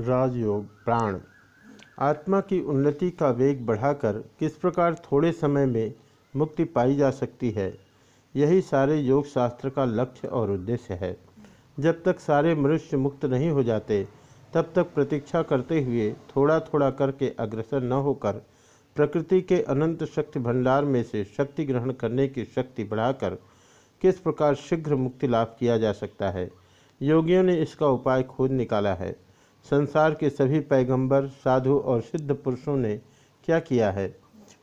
राजयोग, प्राण। आत्मा की उन्नति का वेग बढ़ाकर किस प्रकार थोड़े समय में मुक्ति पाई जा सकती है, यही सारे योग शास्त्र का लक्ष्य और उद्देश्य है। जब तक सारे मनुष्य मुक्त नहीं हो जाते, तब तक प्रतीक्षा करते हुए थोड़ा थोड़ा करके अग्रसर न होकर प्रकृति के अनंत शक्ति भंडार में से शक्ति ग्रहण करने की शक्ति बढ़ाकर किस प्रकार शीघ्र मुक्ति लाभ किया जा सकता है, योगियों ने इसका उपाय खोज निकाला है। संसार के सभी पैगंबर, साधु और सिद्ध पुरुषों ने क्या किया है?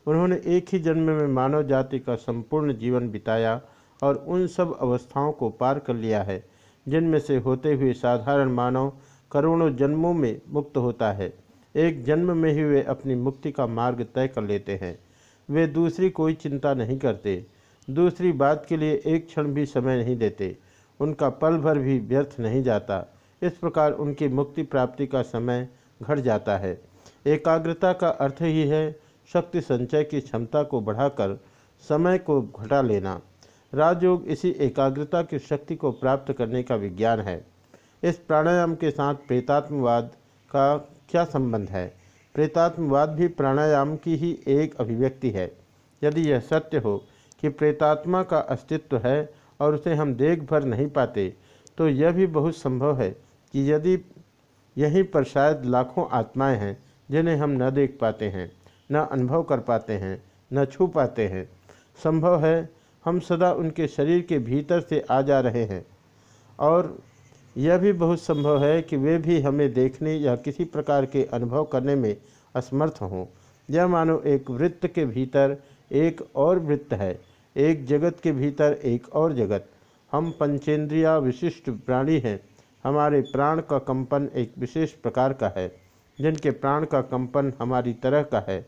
उन्होंने एक ही जन्म में मानव जाति का संपूर्ण जीवन बिताया और उन सब अवस्थाओं को पार कर लिया है, जिनमें से होते हुए साधारण मानव करोड़ों जन्मों में मुक्त होता है। एक जन्म में ही वे अपनी मुक्ति का मार्ग तय कर लेते हैं। वे दूसरी कोई चिंता नहीं करते। दूसरी बात के लिए एक क्षण भी समय नहीं देते। उनका पल भर भी व्यर्थ नहीं जाता। इस प्रकार उनकी मुक्ति प्राप्ति का समय घट जाता है। एकाग्रता का अर्थ ही है शक्ति संचय की क्षमता को बढ़ाकर समय को घटा लेना। राजयोग इसी एकाग्रता की शक्ति को प्राप्त करने का विज्ञान है। इस प्राणायाम के साथ प्रेतात्मवाद का क्या संबंध है? प्रेतात्मवाद भी प्राणायाम की ही एक अभिव्यक्ति है। यदि यह सत्य हो कि प्रेतात्मा का अस्तित्व है और उसे हम देख भर नहीं पाते तो यह भी बहुत संभव है कि यदि यहीं पर शायद लाखों आत्माएँ हैं, जिन्हें हम न देख पाते हैं, न अनुभव कर पाते हैं, न छू पाते हैं। संभव है हम सदा उनके शरीर के भीतर से आ जा रहे हैं। और यह भी बहुत संभव है कि वे भी हमें देखने या किसी प्रकार के अनुभव करने में असमर्थ हों। यह मानो एक वृत्त के भीतर एक और वृत्त है, एक जगत के भीतर एक और जगत। हम पंचेंद्रिया विशिष्ट प्राणी हैं। हमारे प्राण का कंपन एक विशेष प्रकार का है, जिनके प्राण का कंपन हमारी तरह का है,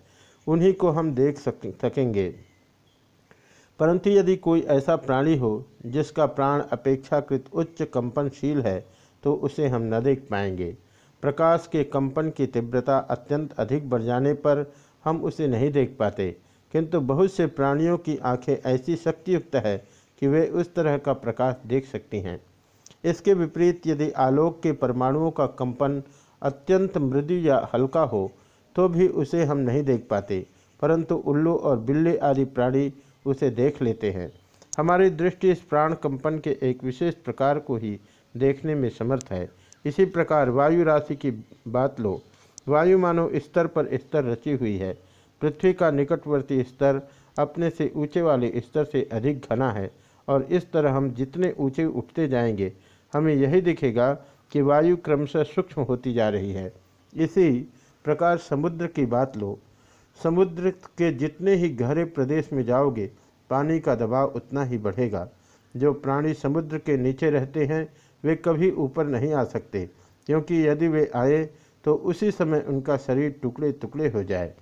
उन्हीं को हम देख सक, सकेंगे। परंतु यदि कोई ऐसा प्राणी हो, जिसका प्राण अपेक्षाकृत उच्च कंपनशील है तो उसे हम न देख पाएँगे। प्रकाश के कंपन की तीव्रता अत्यंत अधिक बढ़ जाने पर हम उसे नहीं देख पाते, किंतु बहुत से प्राणियों की आँखें ऐसी शक्तियुक्त है कि वे उस तरह का प्रकाश देख सकती हैं। इसके विपरीत यदि आलोक के परमाणुओं का कंपन अत्यंत मृदु या हल्का हो तो भी उसे हम नहीं देख पाते, परंतु उल्लू और बिल्ली आदि प्राणी उसे देख लेते हैं। हमारी दृष्टि इस प्राण कंपन के एक विशेष प्रकार को ही देखने में समर्थ है। इसी प्रकार वायु राशि की बात लो। वायु मानो स्तर पर स्तर रची हुई है। पृथ्वी का निकटवर्ती स्तर अपने से ऊँचे वाले स्तर से अधिक घना है, और इस तरह हम जितने ऊँचे उठते जाएँगे हमें यही दिखेगा कि वायु क्रमशः सूक्ष्म होती जा रही है। इसी प्रकार समुद्र की बात लो। समुद्र के जितने ही गहरे प्रदेश में जाओगे, पानी का दबाव उतना ही बढ़ेगा। जो प्राणी समुद्र के नीचे रहते हैं, वे कभी ऊपर नहीं आ सकते, क्योंकि यदि वे आए तो उसी समय उनका शरीर टुकड़े टुकड़े हो जाए।